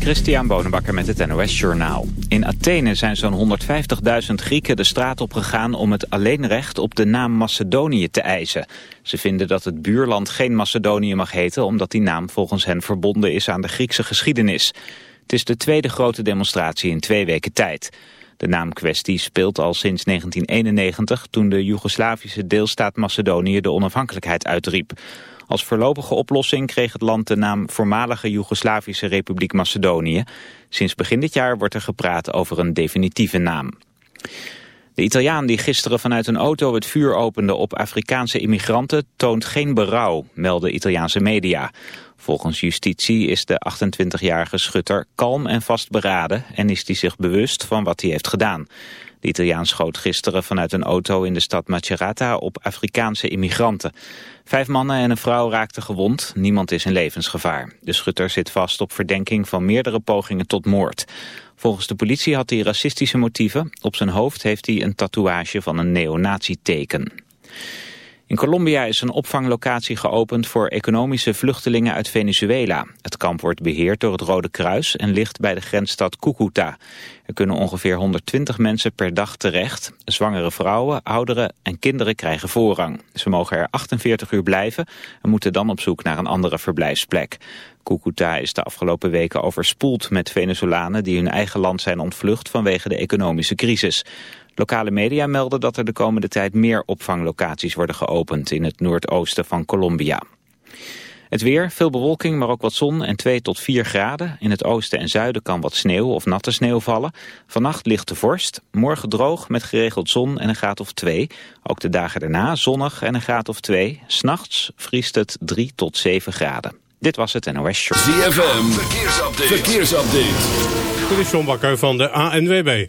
Christian Bonenbakker met het NOS Journaal. In Athene zijn zo'n 150.000 Grieken de straat op gegaan om het alleenrecht op de naam Macedonië te eisen. Ze vinden dat het buurland geen Macedonië mag heten omdat die naam volgens hen verbonden is aan de Griekse geschiedenis. Het is de tweede grote demonstratie in twee weken tijd. De naamkwestie speelt al sinds 1991 toen de Joegoslavische deelstaat Macedonië de onafhankelijkheid uitriep. Als voorlopige oplossing kreeg het land de naam voormalige Joegoslavische Republiek Macedonië. Sinds begin dit jaar wordt er gepraat over een definitieve naam. De Italiaan die gisteren vanuit een auto het vuur opende op Afrikaanse immigranten toont geen berouw, melden Italiaanse media. Volgens justitie is de 28-jarige schutter kalm en vastberaden en is hij zich bewust van wat hij heeft gedaan. De Italiaan schoot gisteren vanuit een auto in de stad Macerata op Afrikaanse immigranten. Vijf mannen en een vrouw raakten gewond, niemand is in levensgevaar. De schutter zit vast op verdenking van meerdere pogingen tot moord. Volgens de politie had hij racistische motieven. Op zijn hoofd heeft hij een tatoeage van een neonazi-teken. In Colombia is een opvanglocatie geopend voor economische vluchtelingen uit Venezuela. Het kamp wordt beheerd door het Rode Kruis en ligt bij de grensstad Cúcuta. Er kunnen ongeveer 120 mensen per dag terecht. Zwangere vrouwen, ouderen en kinderen krijgen voorrang. Ze mogen er 48 uur blijven en moeten dan op zoek naar een andere verblijfsplek. Cúcuta is de afgelopen weken overspoeld met Venezolanen die hun eigen land zijn ontvlucht vanwege de economische crisis. Lokale media melden dat er de komende tijd meer opvanglocaties worden geopend in het noordoosten van Colombia. Het weer, veel bewolking, maar ook wat zon en 2 tot 4 graden. In het oosten en zuiden kan wat sneeuw of natte sneeuw vallen. Vannacht ligt de vorst. Morgen droog met geregeld zon en een graad of 2. Ook de dagen daarna zonnig en een graad of 2. S'nachts vriest het 3 tot 7 graden. Dit was het NOS Show. ZFM, verkeersupdate. verkeersupdate. Dit is John Bakker van de ANWB.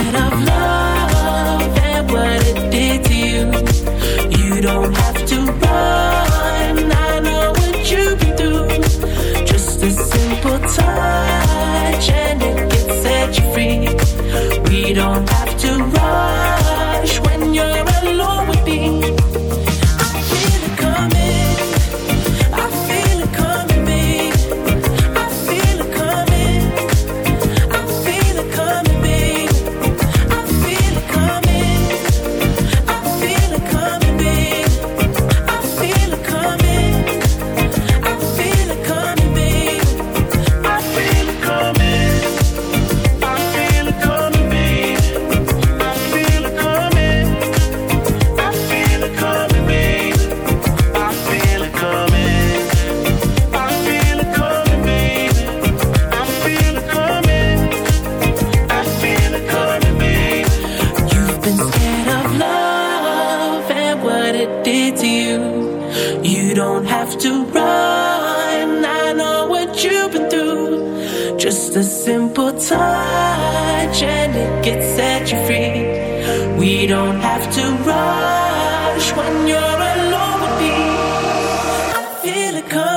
Come.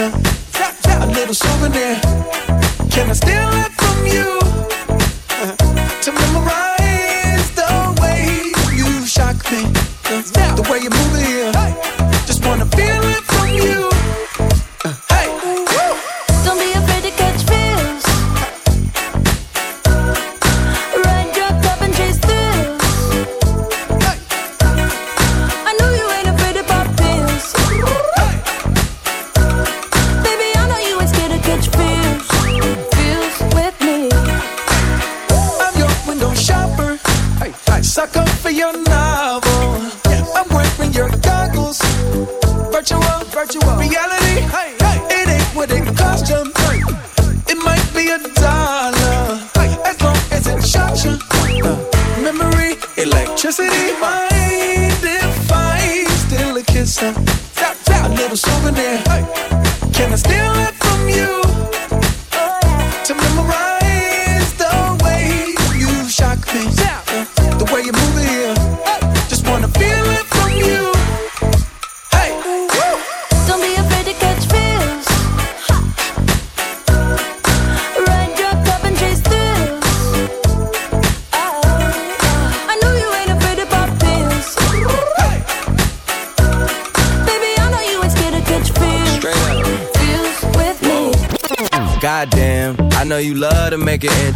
a little souvenir. Can I steal it from you uh-huh. to memorize the way you shock me, uh-huh. the way you move it here? Just wanna feel it.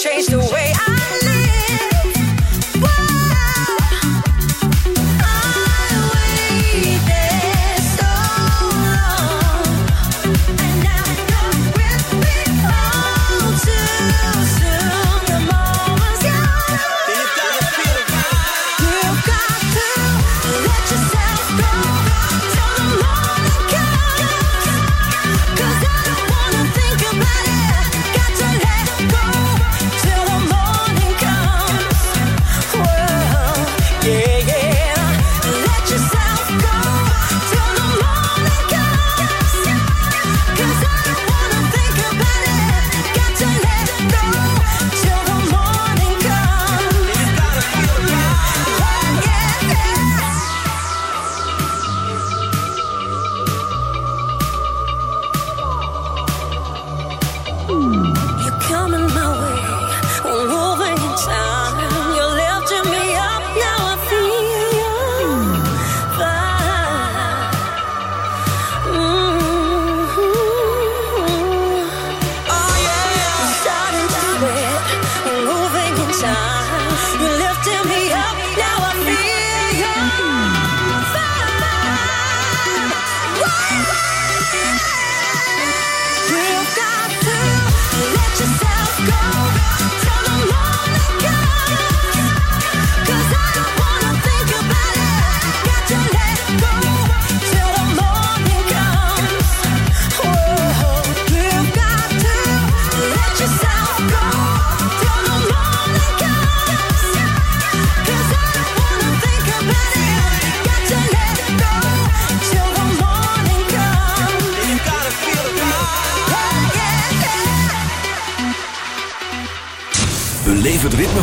change the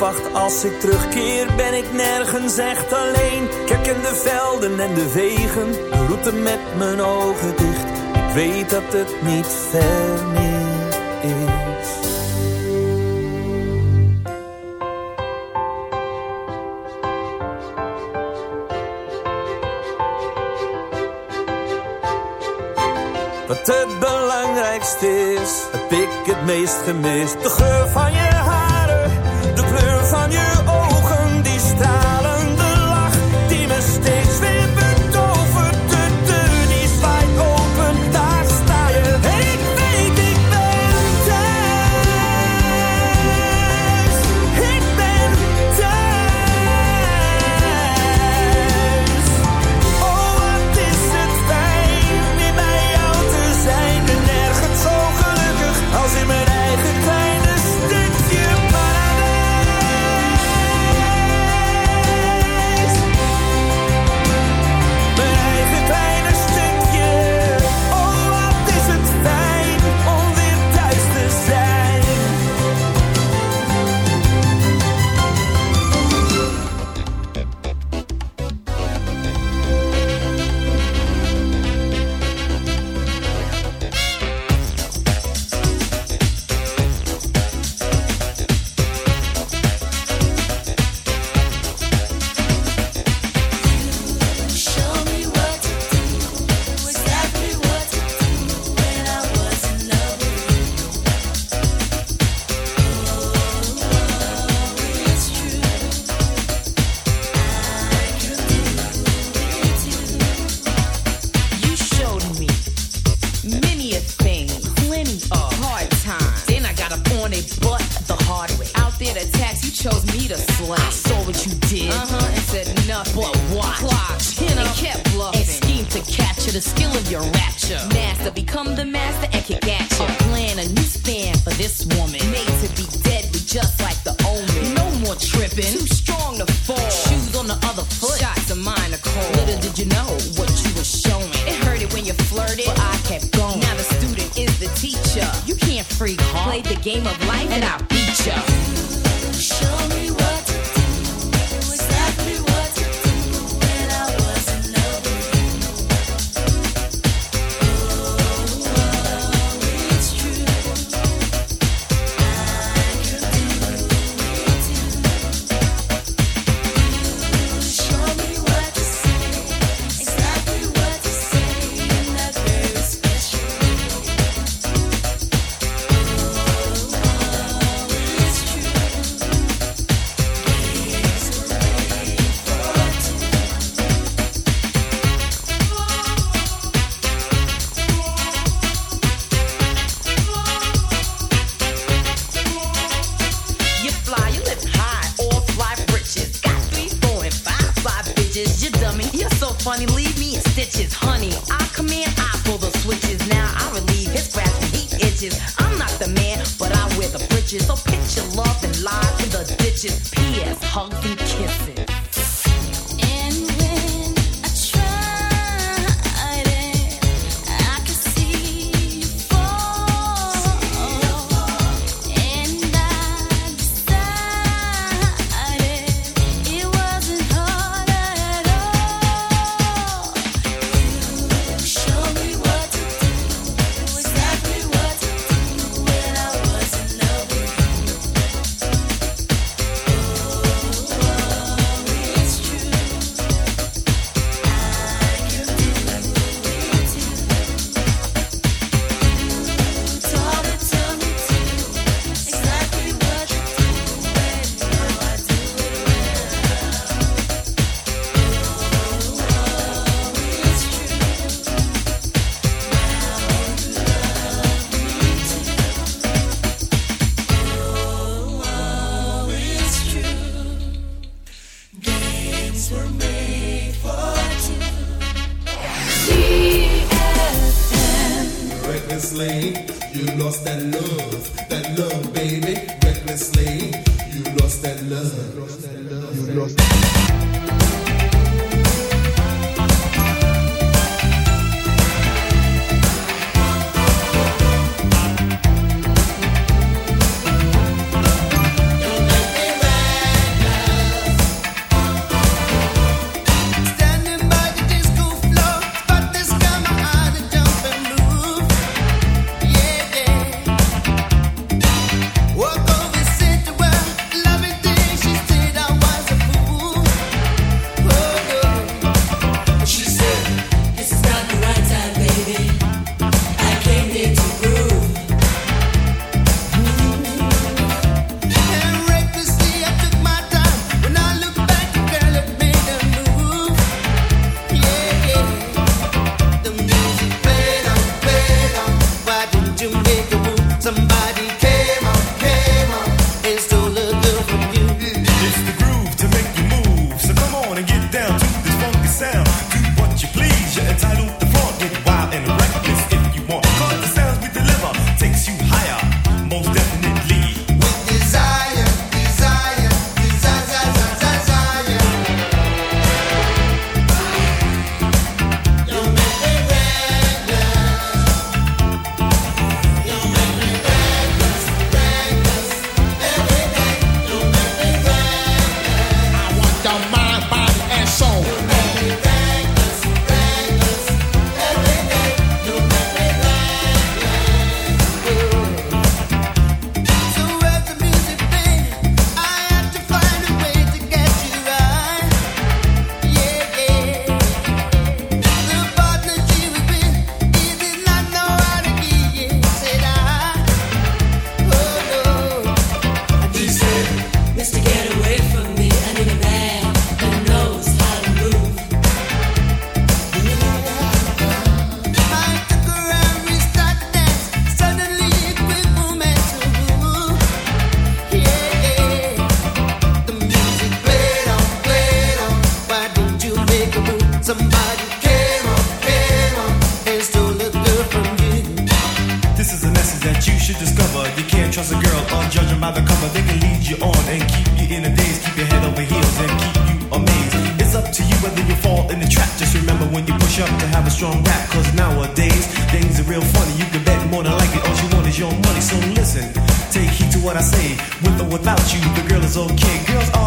opwacht als ik terugkeer, ben ik nergens echt alleen. Ik herken de velden en de wegen, de route met mijn ogen dicht. Ik weet dat het niet ver meer is. Wat het belangrijkste is, heb ik het meest gemist. De geur van je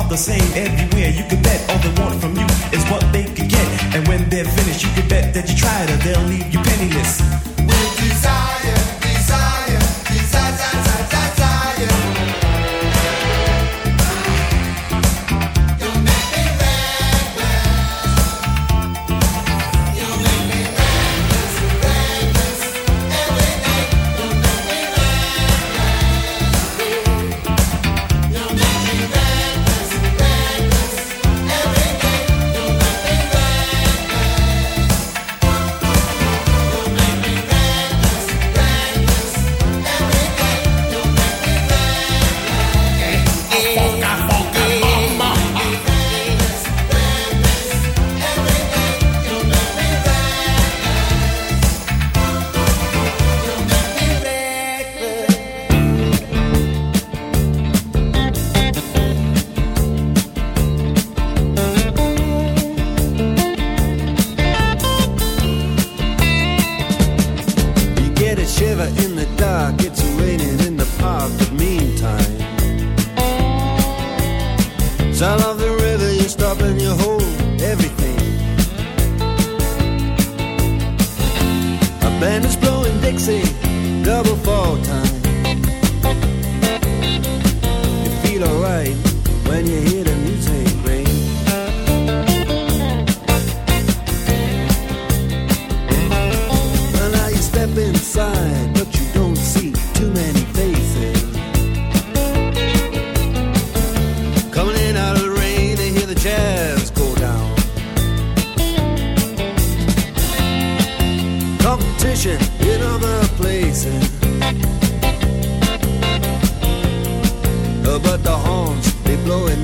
are the same everywhere. You can bet all they want from you is what they could get. And when they're finished, you can bet that you tried or they'll leave you penniless. With desire. vision in other places. Uh, but the horns, they blowing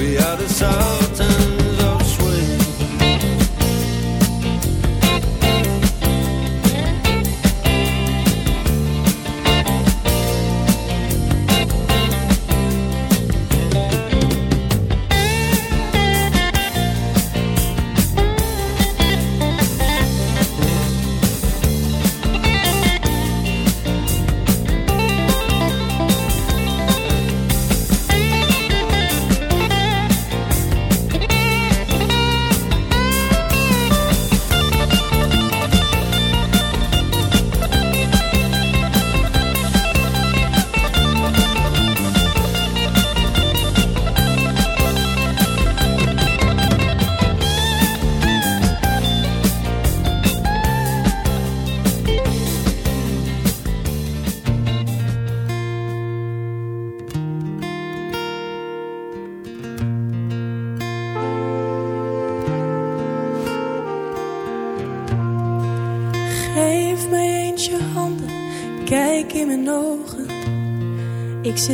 We are the Sultans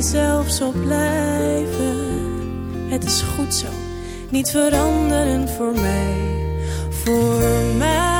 jezelf zal blijven. Het is goed zo, niet veranderen voor mij. Voor mij